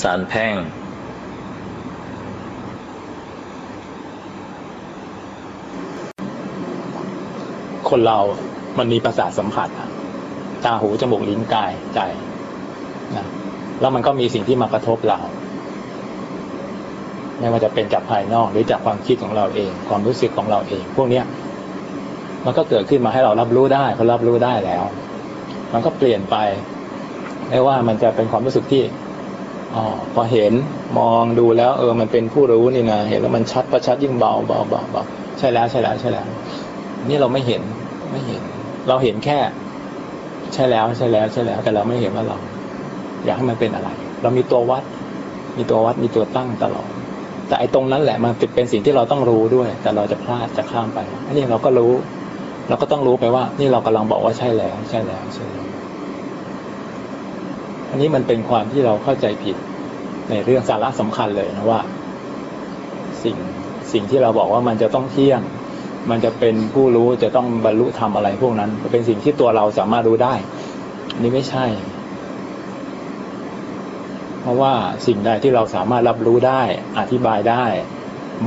สารแพ่งคนเรา มันมีประสาทสัมผัสอะตาหู จมูก ลิ้น กาย ใจนะแล้วมันก็มีสิ่งที่มากระทบเรา ไม่ว่าจะเป็นจากภายนอก หรือจากความคิดของเราเอง ความรู้สึกของเราเอง พวกเนี้ย มันก็เกิดขึ้นมาให้เรารับรู้ได้พอรับรู้ได้แล้ว มันก็เปลี่ยนไป ไม่ว่ามันจะเป็นความรู้สึกที่ อ๋อพอเห็นมองดูแล้ว เออมันเป็นผู้รู้นี่นะเห็นแล้วมันชัดประชัดยิ่งเบาเบาเบาเบาใช่แล้วใช่แล้วใช่แล้ว นี่เราไม่เห็นไม่เห็น เราเห็นแค่ ใช่แล้วใช่แล้วใช่แล้ว แต่เราไม่เห็นว่าเรา อยากให้มันเป็นอะไร เรามีตัววัด มีตัววัดมีตัวตั้งตลอดแต่ไอ้ตรงนั้นแหละมันเป็นสิ่งที่เราต้องรู้ด้วย แต่เราจะพลาดจะข้ามไปอันนี้เราก็รู้ เราก็ต้องรู้ไปว่า นี่เรากำลังบอกว่าใช่แล้ว ใช่แล้วใช่แล้วอันนี้มันเป็นความที่เราเข้าใจผิด ในเรื่องสาระสำคัญเลยนะว่า สิ่งสิ่งที่เราบอกว่ามันจะต้องเที่ยง มันจะเป็นผู้รู้จะต้องบรรลุธรรมอะไรพวกนั้น เป็นสิ่งที่ตัวเราสามารถรู้ได้ นี่ไม่ใช่ เพราะว่าสิ่งใดที่เราสามารถรับรู้ได้ อธิบายได้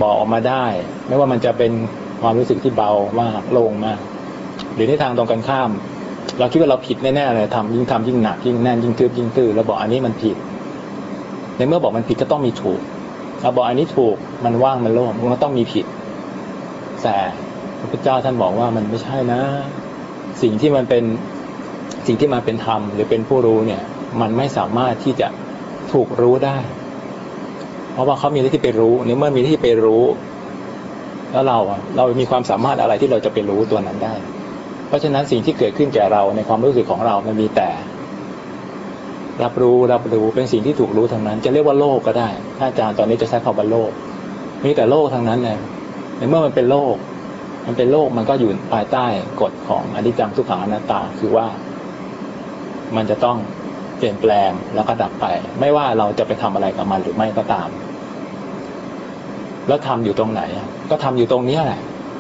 บอกออกมาได้ ไม่ว่ามันจะเป็นความรู้สึกที่เบามากโล่งมาก หรือในทางตรงกันข้าม เราคิดว่าเราผิดแน่ๆเลยทำยิ่งทำยิ่งหนักยิ่งแน่นยิ่งทึบยิ่งตื้อเราบอกอันนี้มันผิด ในเมื่อบอกมันผิดก็ต้องมีถูกเราบอกอันนี้ถูกมันว่างมันโล่งมันก็ต้องมีผิด แต่พระพุทธเจ้าท่านบอกว่ามันไม่ใช่นะ สิ่งที่มันเป็นสิ่งที่มาเป็นธรรมหรือเป็นผู้รู้เนี่ย มันไม่สามารถที่จะถูกรู้ได้ เพราะว่าเขามีหน้าที่ไปรู้ในเมื่อมีหน้าที่ไปรู้ แล้วเราเรามีความสามารถอะไรที่เราจะไปรู้ตัวนั้นได้ เพราะฉะนั้นสิ่งที่เกิดขึ้นแก่เราในความรู้สึกของเรามันมีแต่ รับรู้รับรู้เป็นสิ่งที่ถูกรู้ทางนั้น จะเรียกว่าโลกก็ได้ ถ้าอาจารย์ตอนนี้จะใช้คำว่าโลก มีแต่โลกทางนั้นเลยในเมื่อมันเป็นโลก มันเป็นโลกมันก็อยู่ภายใต้กฎของอนิจจังทุกขังอนัตตาคือว่า มันจะต้องเปลี่ยนแปลงแล้วก็ดับไป ไม่ว่าเราจะไปทำอะไรกับมันหรือไม่ก็ตาม แล้วทำอยู่ตรงไหน ก็ทำอยู่ตรงนี้แหละ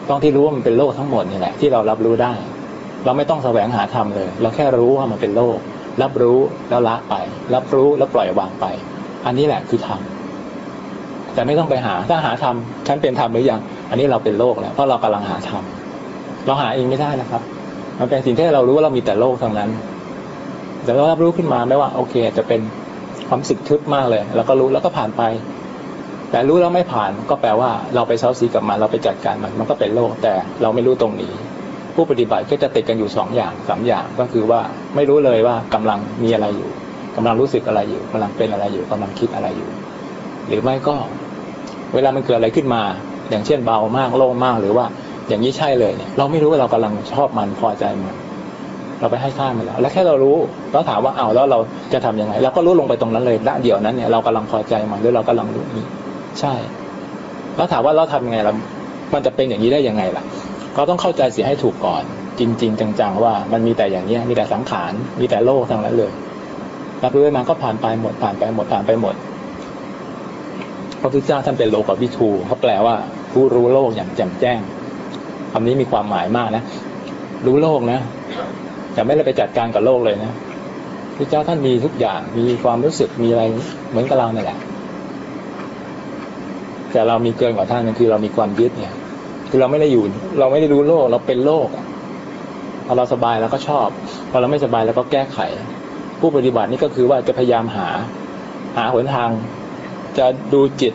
ต้องที่รู้ว่ามันเป็นโลกทั้งหมดนี่แหละที่เรารับรู้ได้ เราไม่ต้องแสวงหาธรรมเลย เราแค่รู้ว่ามันเป็นโลก รับรู้แล้วละไป รับรู้แล้วปล่อยวางไป อันนี้แหละคือธรรมแต่ไม่ต้องไปหาถ้าหาธรรมฉันเป็นธรรมหรือยังอันนี้เราเป็นโลกแล้วเพราะเรากำลังหาธรรมเราหาเองไม่ได้นะครับ มันเป็นสิ่งที่เรารู้ว่าเรามีแต่โลกทางนั้น แต่เรารับรู้ขึ้นมาไม่ว่าโอเคจะเป็นความสึกทึบมากเลย แล้วก็รู้แล้วก็ผ่านไป แต่รู้แล้วไม่ผ่านก็แปลว่าเราไปเซาซีกับมันเราไปจัดการมัน มันก็เป็นโลกแต่เราไม่รู้ตรงนี้ ผู้ปฏิบัติก็จะติดกันอยู่สองอย่างสามอย่างก็คือว่าไม่รู้เลยว่ากำลังมีอะไรอยู่กำลังรู้สึกอะไรอยู่กำลังเป็นอะไรอยู่กำลังคิดอะไรอยู่ หรือไม่ก็ เวลามันเกิดอะไรขึ้นมา อย่างเช่นเบามากโล่งมากหรือว่าอย่างนี้ใช่เลยเนี่ยเราไม่รู้ว่าเรากำลังชอบมันพอใจมันเราไปให้ค่ามันแล้ว แล้วแค่เรารู้แล้วถามว่าเอาแล้วเราจะทํำยังไงเราก็รู้ลงไปตรงนั้นเลยณเดี๋ยวนั้นเนี่ยเรากำลังพอใจมันหรือเรากำลังรู้นี้ใช่ แล้วถามว่าเราทำยังไงล่ะมันจะเป็นอย่างนี้ได้ยังไงล่ะ ก็ต้องเข้าใจเสียให้ถูกก่อน จริง ๆ จังๆว่ามันมีแต่อย่างเนี้ยมีแต่สังขารมีแต่โลกทั้งนั้นเลยรับรู้มาก็ผ่านไปหมดผ่านไปหมดผ่านไปหมดพระพุทธเจ้าท่านเป็นโลกวิทูเขาแปลว่าผู้รู้โลกอย่างแจ่มแจ้งคำนี้มีความหมายมากนะ รู้โลกนะแต่ไม่ได้ไปจัดการกับโลกเลยนะพระเจ้าท่านมีทุกอย่างมีความรู้สึกมีอะไรเหมือนกับเราเนี่ยแหละแต่เรามีเกินกว่าท่านนั่นคือเรามีความยึดเนี่ย คือเราไม่ได้อยู่ เราไม่ได้รู้โลก เราเป็นโลกพอเราสบายเราก็ชอบ พอเราไม่สบายเราก็แก้ไข ผู้ปฏิบัตินี่ก็คือว่าจะพยายามหา หาหนทาง จะดูจิต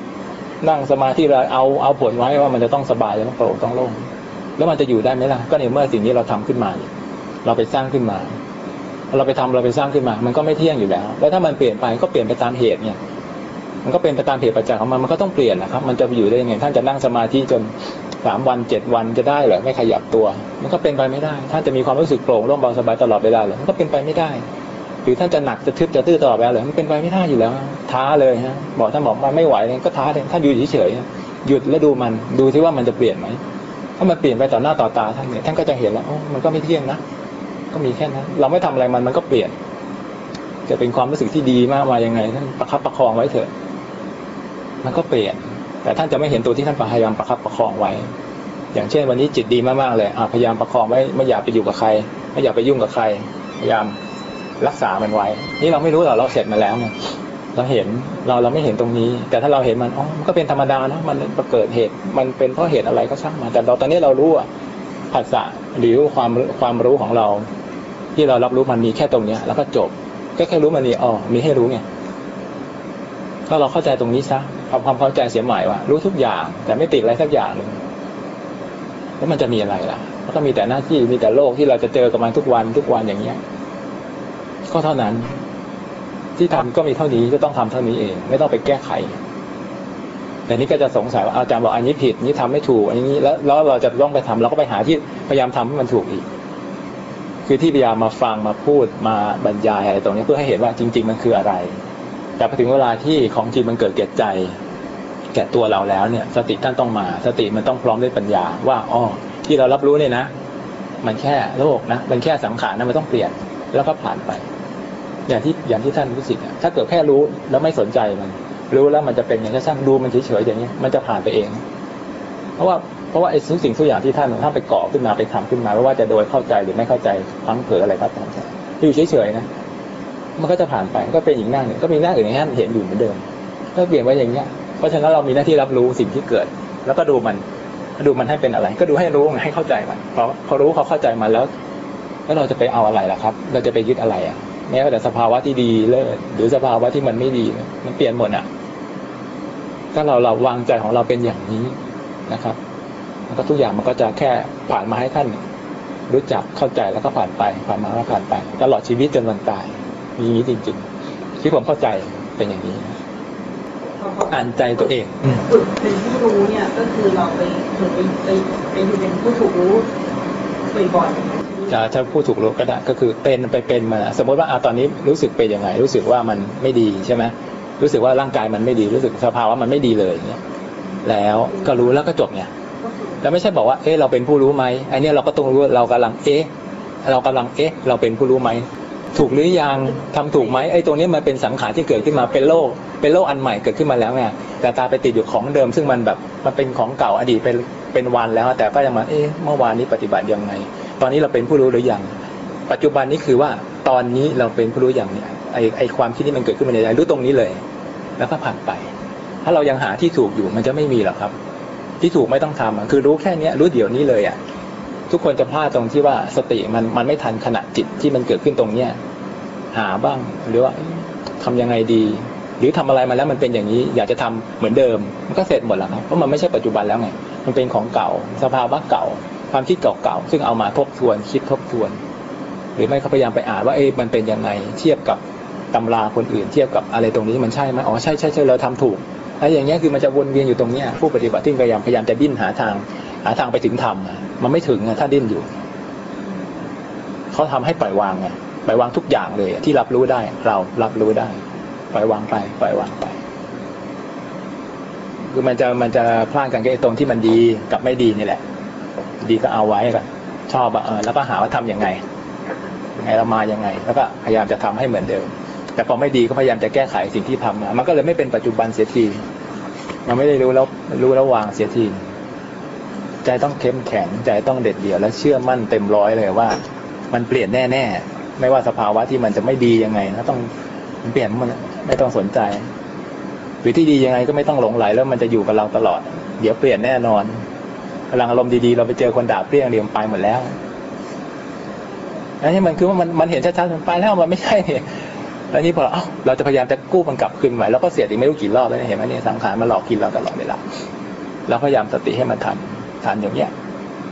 นั่งสมาธิเราเอาเอาผลไว้ว่ามันจะต้องสบายต้องโปร่งต้องโล่งแล้วมันจะอยู่ได้ไหมล่ะ ก็ในเมื่อสิ่งนี้เราทำขึ้นมา เราไปสร้างขึ้นมา เราไปทำเราไปสร้างขึ้นมา มันก็ไม่เที่ยงอยู่แล้ว แล้วถ้ามันเปลี่ยนไปก็เปลี่ยนไปตามเหตุเนี่ย มันก็เป็นไปตามเหตุปัจจัยของมัน มันก็ต้องเปลี่ยนนะครับ มันจะอยู่ได้ยังไง ท่านจะนั่งสมาธิจน สามวันเจ็ดวันจะได้เหรอไม่ขยับตัว มันก็เป็นไปไม่ได้ ท่านจะมีความรู้สึกโปร่งโล่งเบาสบายตลอดเวลาเหรอมันก็เป็นไปไม่ได้ หรือท่านจะหนักจะทึบจะตื้อตลอดเวลาเหรอมันเป็นไปไม่ได้อยู่แล้ว ท้าเลยฮะบอกท่านบอกมันไม่ไหวเลยก็ท้าเลยท่านอยู่เฉยๆหยุดแล้วดูมันดูที่ว่ามันจะเปลี่ยนไหมถ้ามันเปลี่ยนไปต่อหน้าต่อตาท่านเนี่ยท่านก็จะเห็นแล้วมันก็ไม่เที่ยงนะก็มีแค่นั้นเราไม่ทำอะไรมันมันก็เปลี่ยน จะเป็นความรู้สึกที่ดีมากมายังไงท่านประคับประคองไว้เถอะ มันก็เปลี่ยน แต่ท่านจะไม่เห็นตัวที่ท่านพยายามประคับประคองไว้ อย่างเช่น วันนี้จิตดีมากๆเลยพยายามประคองไว้ไม่อยากไปอยู่กับใคร ไม่อยากไปยุ่งกับใคร พยายามรักษามันไว้ นี่เราไม่รู้หรอกเราเสร็จมาแล้วไงเราเห็นเราเราไม่เห็นตรงนี้ แต่ถ้าเราเห็นมันอ๋อมันก็เป็นธรรมดานะมันเกิดเหตุ มันเป็นเพราะเหตุอะไรก็ช่างมันแต่เราตอนนี้เรารู้อะภาษาหรือความความรู้ของเรา ที่เรารับรู้มันมีแค่ตรงเนี้ย แล้วก็จบก็แค่รู้มันมีอ๋อมีให้รู้ไงก็เราเข้าใจตรงนี้ซะ ทำความเข้าใจเสียใหม่ว่า รู้ทุกอย่าง แต่ไม่ติดอะไรสักอย่างเลยแล้วมันจะมีอะไรล่ะมันก็มีแต่หน้าที่มีแต่โลกที่เราจะเจอกับมันทุกวันทุกวันอย่างเงี้ย ก็เท่านั้น ที่ทำก็มีเท่านี้ก็ต้องทำเท่านี้เอง ไม่ต้องไปแก้ไขแต่นี้ก็จะสงสัยว่าอาจารย์บอกอันนี้ผิดนี้ทำไม่ถูกอันนี้แล้วแล้วเราจะต้องไปทำเราก็ไปหาที่พยายามทำให้มันถูกอีก คือที่พยายามมาฟังมาพูดมาบรรยายอะไรตรงนี้เพื่อให้เห็นว่าจริง ๆ มันคืออะไร แต่พอถึงเวลาที่ของจริงมันเกิดแก่ใจ แก่ตัวเราแล้วเนี่ย สติท่านต้องมา สติมันต้องพร้อมด้วยปัญญา ว่าอ๋อที่เรารับรู้เนี่ยนะ มันแค่โลกนะ มันแค่สังขารนะมันต้องเปลี่ยนแล้วก็ผ่านไป อย่างที่อย่างที่ท่านรู้สึกถ้าเกิดแค่รู้แล้วไม่สนใจมัน รู้แล้วมันจะเป็นอย่างนี้ช่างดูมันเฉยๆอย่างนี้มันจะผ่านไปเอง เพราะว่าเพราะว่าไอ้ทุกสิ่งทุกอย่างที่ท่านท่านไปก่อขึ้นมาไปทำขึ้นมาไม่ว่าจะโดยเข้าใจหรือไม่เข้าใจพลังเผลออะไรก็ตามแต่อยู่เฉยๆนะ มันก็จะผ่านไปก็เป็นอีกหน้าหนึ่งก็มีหน้าอื่นให้ท่านเห็นอยู่เหมือนเดิมก็เปลี่ยนไว้อย่างเนี้ยเพราะฉะนั้นเรามีหน้าที่รับรู้สิ่งที่เกิด แล้วก็ดูมันดูมันให้เป็นอะไร ก็ดูให้รู้ให้เข้าใจมันพอพอรู้เขาเข้าใจมันแล้ว แล้วเราจะไปเอาอะไรล่ะครับ เราจะไปยึดอะไรอะแม้แต่สภาวะที่ดีเลิศหรือสภาวะที่มันไม่ดีมันเปลี่ยนหมดอะถ้าเราเราวางใจของเราเป็นอย่างนี้นะครับมันก็ทุกอย่างมันก็จะแค่ผ่านมาให้ท่าน รู้จักเข้าใจแล้วก็ผ่านไป ผ่านมาแล้วผ่านไป ตลอดชีวิตจนวันตาย อย่างนี้จริงๆ ที่ผมเข้าใจเป็นอย่างนี้พอเขาอ่านใจตัวเองฝึกเป็นผู้รู้เนี่ยก็คือเราไปฝึกไปไปไปอยู่เป็นผู้ถูกรู้บ่อยๆจะถ้าพูดถูกรู้ก็ได้ก็คือเป็นไปเป็นมา สมมติว่าอาตอนนี้รู้สึกเป็นยังไง รู้สึกว่ามันไม่ดีใช่ไหมรู้สึกว่าร่างกายมันไม่ดีรู้สึกสภาวะมันไม่ดีเลยอย่างเงี้ยแล้วก็รู้แล้วก็จบเนี่ยแล้วไม่ใช่บอกว่าเอ๊ะเราเป็นผู้รู้ไหมไอเนี้ยเราก็ต้องรู้ว่าเรากำลังเอ๊ะเรากำลังเอ๊ะ เราเป็นผู้รู้ไหม ถูกหรือยังทำถูกไหมไอ้ตรงนี้มันเป็นสังขารที่เกิดขึ้นมาเป็นโลก เป็นโลกอันใหม่เกิดขึ้นมาแล้วไงแต่ตาไปติดอยู่ของเดิม ซึ่งมันแบบมันเป็นของเก่าอดีตเป็นเป็นวันแล้ว แต่ก็ยังมาเอ๊ะเมื่อวานนี้ปฏิบัติยังไง ตอนนี้เราเป็นผู้รู้หรือยังปัจจุบันนี้คือว่าตอนนี้เราเป็นผู้รู้อย่างเนี้ยไอไอความคิดนี้มันเกิดขึ้นมาในใจรู้ตรงนี้เลย แล้วก็ผ่านไป ถ้าเรายังหาที่ถูกอยู่มันจะไม่มีหรอกครับ ที่ถูกไม่ต้องทำคือรู้แค่นี้รู้เดี๋ยวนี้เลยอะ ทุกคนจะพลาดตรงที่ว่าสติมันมันไม่ทันขณะจิตที่มันเกิดขึ้นตรงเนี้ยหาบ้างหรือว่าเอ๊ะทำยังไงดี หรือทำอะไรมาแล้วมันเป็นอย่างนี้ อยากจะทำเหมือนเดิม มันก็เสร็จหมดแล้วครับเพราะมันไม่ใช่ปัจจุบันแล้วไงมันเป็นของเก่า สภาวะเก่า ความคิดเก่าๆซึ่งเอามาทบทวนคิดทบทวน หรือไม่เขาพยายามไปอ่านว่าเอ๊ะมันเป็นยังไงเทียบกับตำราคนอื่นเทียบกับอะไรตรงนี้มันใช่ไหมอ๋อใช่ใช่ใช่เราทำถูกอะไรอย่างเงี้ยคือมันจะวนเวียนอยู่ตรงเนี้ยผู้ปฏิบัติที่พยายามพยายามจะดิ้นหาทาง หาทางไปถึงธรรมอะมันไม่ถึงอะถ้าดิ้นอยู่เขาทำให้ปล่อยวางไงปล่อยวางทุกอย่างเลย ที่รับรู้ได้ เรารับรู้ได้ ปล่อยวางไปปล่อยวางไป คือมันจะมันจะพลาดกันแค่ตรงที่มันดีกับไม่ดีนี่แหละ ดีก็เอาไว้กันชอบเออแล้วก็หาว่าทำยังไงยังไงเรามายังไง แล้วก็พยายามจะทำให้เหมือนเดิม แต่พอไม่ดีก็พยายามจะแก้ไขสิ่งที่ทำมามันก็เลยไม่เป็นปัจจุบันเสียที มันไม่ได้รู้แล้วรู้แล้ววางเสียที ใจต้องเข้มแข็งใจต้องเด็ดเดี่ยวและเชื่อมั่นเต็มร้อยเลยว่า มันเปลี่ยนแน่ๆไม่ว่าสภาวะที่มันจะไม่ดียังไงก็ต้องมันเปลี่ยนมันไม่ต้องสนใจหรือที่ดียังไงก็ไม่ต้องหลงไหลแล้วมันจะอยู่กับเราตลอด เดี๋ยวเปลี่ยนแน่นอนพลังอารมณ์ดีๆเราไปเจอคนด่าเปรี้ยงเดียวไปหมดแล้วอันนี้มันคือว่ามันมันเห็นชัดๆมันไปแล้วมันไม่ใช่เนี่ยแล้วนี่พอเอ้าเราจะพยายามจะกู้มันกลับคืนใหม่แล้วก็เสียอีกไม่รู้กี่รอบแล้วเนี่ยเห็นไหมเนี่ยสังขารมันหลอกกินเราตลอดเวลาเราพยายามสติให้มันทัน ทันอย่างเนี้ย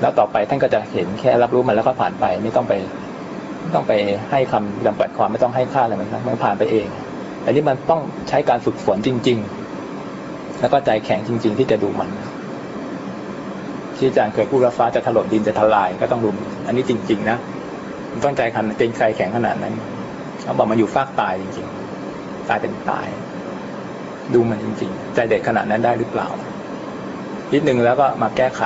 แล้วต่อไปท่านก็จะเห็นแค่รับรู้มันแล้วก็ผ่านไป ไม่ต้องไปไม่ต้องไปให้คำจำกัดความไม่ต้องให้ค่าอะไรมันนะมันผ่านไปเอง อันนี้มันต้องใช้การฝึกฝนจริง ๆ แล้วก็ใจแข็งจริง ๆ ที่จะดูมัน ที่อาจารย์เคยพูดว่าฟ้าจะถล่มดินจะทลายก็ต้องดูอันนี้จริง ๆ นะมันต้องใจขันเป็นใจแข็งขนาดนั้นเขาบอกมันอยู่ฟากตายจริง ๆ ตายเป็นตาย ดูมันจริง ๆ ใจเด็ดขนาดนั้นได้หรือเปล่า นิดนึงแล้วก็มาแก้ไข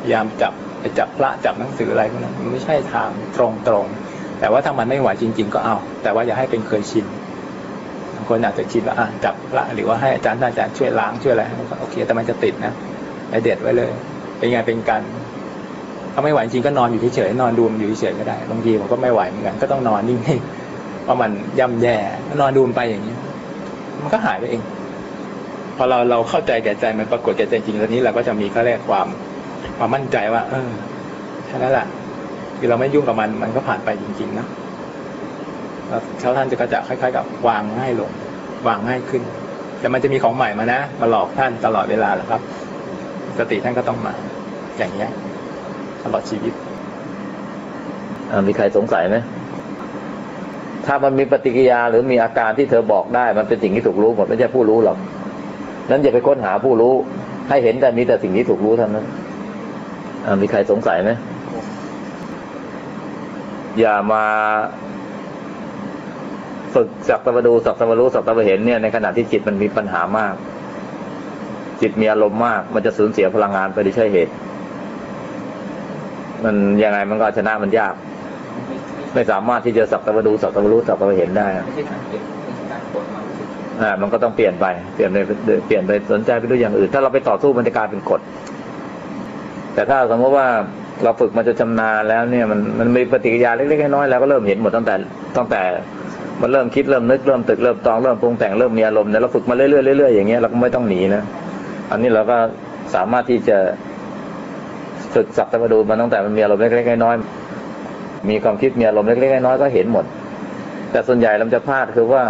พยายามจับไปจับพระจับหนังสืออะไรพวกนั้นมันไม่ใช่ทางตรงตรงๆแต่ว่าถ้ามันไม่ไหวจริง ๆ ก็เอา แต่ว่าอย่าให้เป็นเคยชินบางคนอาจจะคิดว่าจับพระหรือว่าให้อาจารย์อาจารย์ช่วยล้างช่วยอะไรก็โอเค แต่มันจะติดนะไอเด็ดไว้เลย เป็นไงเป็นกันถ้าไม่ไหวจริงก็นอนอยู่เฉยๆนอนดูมันอยู่เฉยๆก็ได้บางทีผมก็ไม่ไหวเหมือนกันก็ต้องนอนนิ่งๆเพราะมันย่ำแย่นอนดูมันไปอย่างนี้ มันก็หายไปเอง พอเราเราเข้าใจแก่ใจมันปรากฏแก่ใจจริงแล้วนี้เราก็จะมีเขาเรียกความความมั่นใจว่า เออแค่นั้นแหละคือเราไม่ยุ่งกับมันมันก็ผ่านไปจริงๆนะแล้วเช้าท่านจะก็จะค่อยๆ กับวางง่ายลง วางง่ายขึ้น แต่มันจะมีของใหม่มานะมาหลอกท่านตลอดเวลาแหละครับ สติท่านก็ต้องมา อย่างเงี้ยตลอดชีวิตมีใครสงสัยไหมถ้ามันมีปฏิกิริยาหรือมีอาการที่เธอบอกได้ มันเป็นสิ่งที่ถูกรู้หมดไม่ใช่ผู้รู้หรอก นั้นอย่าไปค้นหาผู้รู้ ให้เห็นแต่มีแต่สิ่งที่ถูกรู้เท่านั้นมีใครสงสัยไหมอย่ามาฝึกสักตะวดูสักตะวรู้สักตะวเห็นเนี่ยในขณะที่จิตมันมีปัญหามาก จิตมีอารมณ์มาก มันจะสูญเสียพลังงานไปโดยใช่เหตุ มันยังไงมันก็ชนะมันยาก ไม่สามารถที่จะสักตะวดูสักตะวรู้สักตะวเห็นได้ ความรู้สึกอ่ามันก็ต้องเปลี่ยนไปเปลี่ยนไปเปลี่ยนไปสนใจไปด้วยอย่างอื่น ถ้าเราไปต่อสู้มันจะกลายเป็นกฎ แต่ถ้าสมมติว่าเราฝึกมาจนชำนาญแล้วเนี่ยมันมันมีปฏิกิริยาเล็กๆน้อยๆแล้วก็เริ่มเห็นหมดตั้งแต่ตั้งแต่มันเริ่มคิดเริ่มนึกเริ่มตึกเริ่มตองเริ่มปรุงแต่งเริ่มมีอารมณ์เนี่ยเราฝึกมาเรื่อยๆเรื่อยๆอย่างเงี้ยเราก็ไม่ต้องหนีนะอันนี้เราก็สามารถที่จะฝึกสักตะวดูมันตั้งแต่มันมีอารมณ์เล็กๆน้อยๆมีความคิดมีอารมณ์เล็กๆน้อยๆก็เห็นหมด แต่ส่วนใหญ่เราจะพลาดคือว่า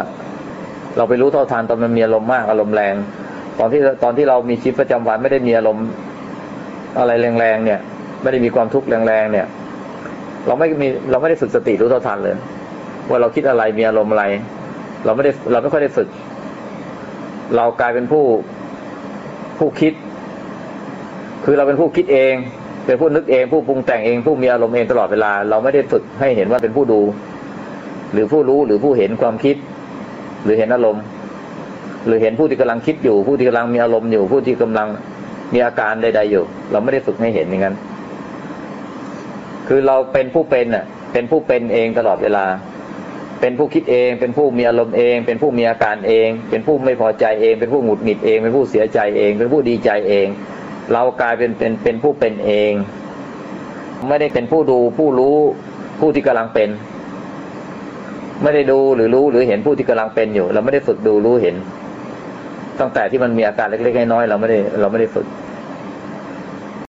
เราไปรู้เท่าทันตอนมันมีอารมณ์มากอารมณ์แรง ตอนที่ตอนที่เรามีชีวิตประจำวันไม่ได้มีอารมณ์อะไรแรงๆเนี่ย ไม่ได้มีความทุกข์แรงๆเนี่ย เราไม่มีเราไม่ได้ฝึกสติรู้เท่าทันเลย ว่าเราคิดอะไรมีอารมณ์อะไร เราไม่ได้เราไม่ค่อยได้ฝึก เรากลายเป็นผู้ผู้คิด คือเราเป็นผู้คิดเอง เป็นผู้นึกเองผู้ปรุงแต่งเองผู้มีอารมณ์เองตลอดเวลา เราไม่ได้ฝึกให้เห็นว่าเป็นผู้ดู หรือผู้รู้หรือผู้เห็นความคิด รือเห็นอารมณ์ หรือเห็นผู้ที่กำลังคิดอยู่ ผู้ที่กำลังมีอารมณ์อยู่ ผู้ที่กำลังมีอาการใด ๆอยู่ เราไม่ได้ฝึกให้เห็นอย่างนั้น คือเราเป็นผู้เป็นน่ะ เป็นผู้เป็นเองตลอดเวลา เป็นผู้คิดเอง เป็นผู้มีอารมณ์เอง เป็นผู้มีอาการเอง เป็นผู้ไม่พอใจเอง เป็นผู้หงุดหงิดเอง เป็นผู้เสียใจเอง เป็นผู้ดีใจเอง เรากลายเป็นเป็นเป็นผู้เป็นเอง ไม่ได้เป็นผู้ดูผู้รู้ผู้ที่กำลังเป็น ไม่ได้ดูหรือรู้หรือเห็นผู้ที่กำลังเป็นอยู่ เราไม่ได้ฝึกดูรู้เห็น ตั้งแต่ที่มันมีอาการเล็กๆน้อยๆเราไม่ได้เราไม่ได้ฝึก